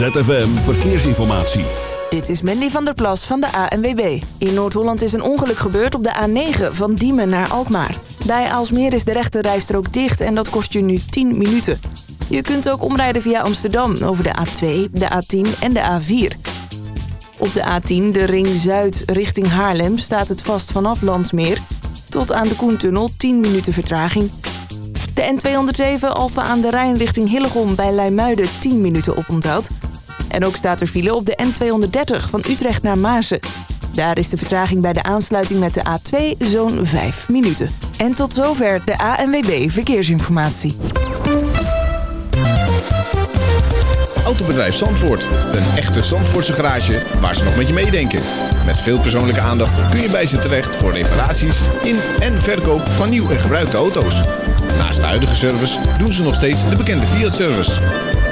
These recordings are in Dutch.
ZFM Verkeersinformatie. Dit is Mandy van der Plas van de ANWB. In Noord-Holland is een ongeluk gebeurd op de A9 van Diemen naar Alkmaar. Bij Aalsmeer is de rechte rijstrook dicht en dat kost je nu 10 minuten. Je kunt ook omrijden via Amsterdam over de A2, de A10 en de A4. Op de A10, de Ring Zuid richting Haarlem, staat het vast vanaf Landsmeer... tot aan de Koentunnel 10 minuten vertraging. De N207 Alfa aan de Rijn richting Hillegom bij Leimuiden 10 minuten oponthoud... En ook staat er file op de N230 van Utrecht naar Maarsen. Daar is de vertraging bij de aansluiting met de A2 zo'n 5 minuten. En tot zover de ANWB Verkeersinformatie. Autobedrijf Zandvoort. Een echte Zandvoortse garage waar ze nog met je meedenken. Met veel persoonlijke aandacht kun je bij ze terecht voor reparaties in en verkoop van nieuw en gebruikte auto's. Naast de huidige service doen ze nog steeds de bekende Fiat-service.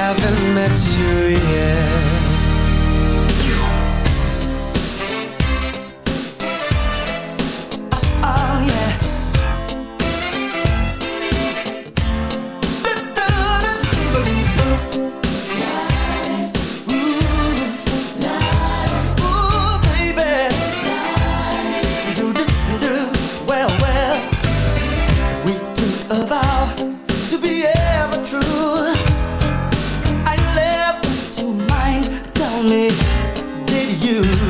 haven't met you did you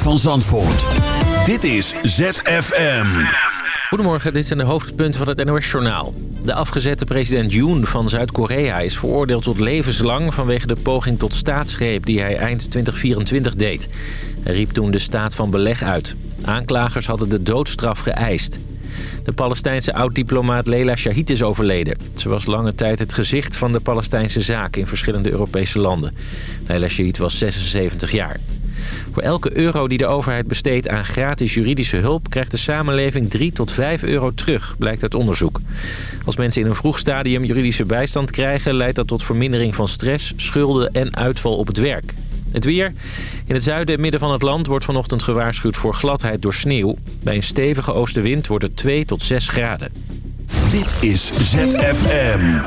van Zandvoort. Dit is ZFM. Goedemorgen, dit zijn de hoofdpunten van het NOS-journaal. De afgezette president Yoon van Zuid-Korea is veroordeeld tot levenslang... vanwege de poging tot staatsgreep die hij eind 2024 deed. Hij riep toen de staat van beleg uit. Aanklagers hadden de doodstraf geëist. De Palestijnse oud-diplomaat Leila Shahid is overleden. Ze was lange tijd het gezicht van de Palestijnse zaak in verschillende Europese landen. Leila Shahid was 76 jaar. Voor elke euro die de overheid besteedt aan gratis juridische hulp... krijgt de samenleving 3 tot 5 euro terug, blijkt uit onderzoek. Als mensen in een vroeg stadium juridische bijstand krijgen... leidt dat tot vermindering van stress, schulden en uitval op het werk. Het weer. In het zuiden en midden van het land wordt vanochtend gewaarschuwd voor gladheid door sneeuw. Bij een stevige oostenwind wordt het 2 tot 6 graden. Dit is ZFM.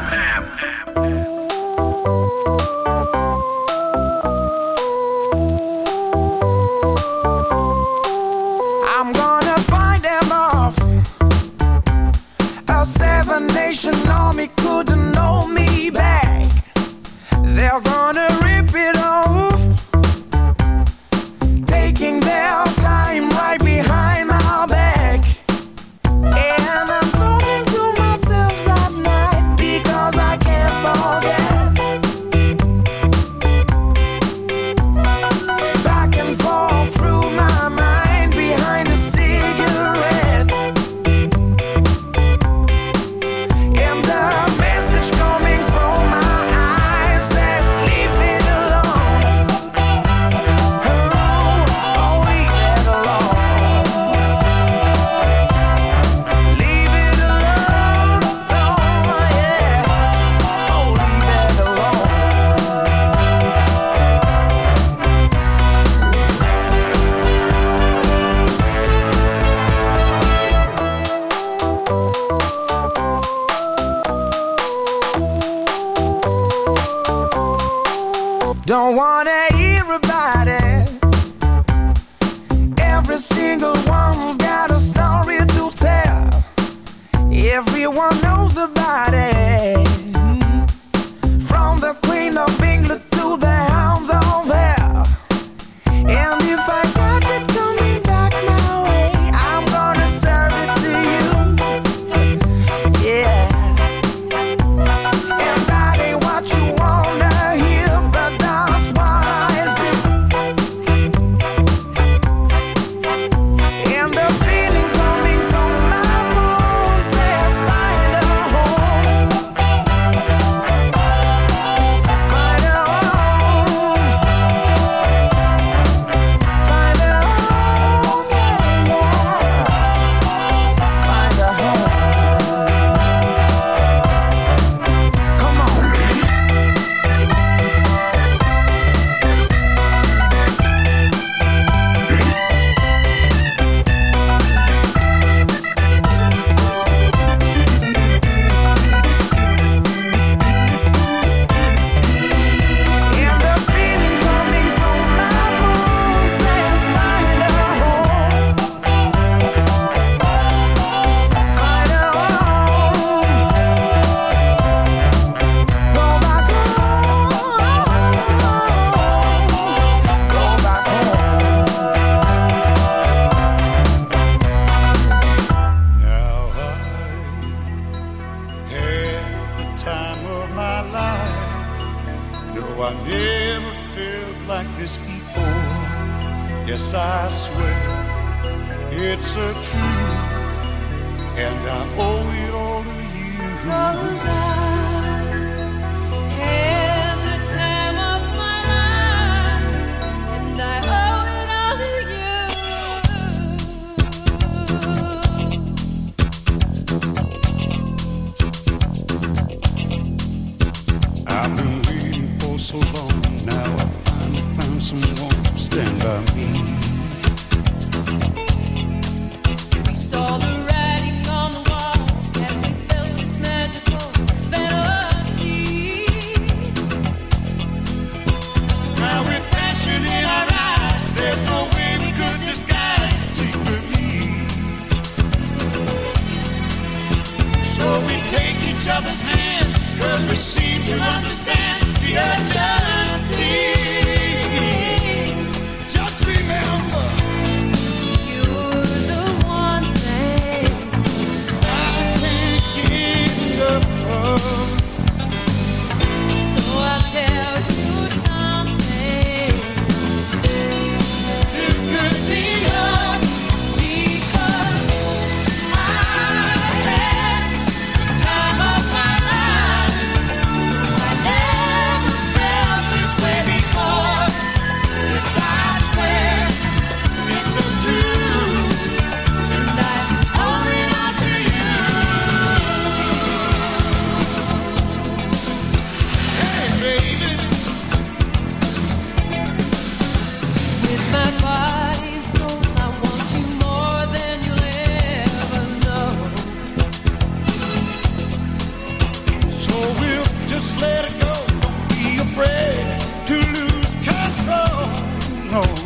know.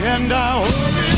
and I hope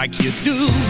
like you do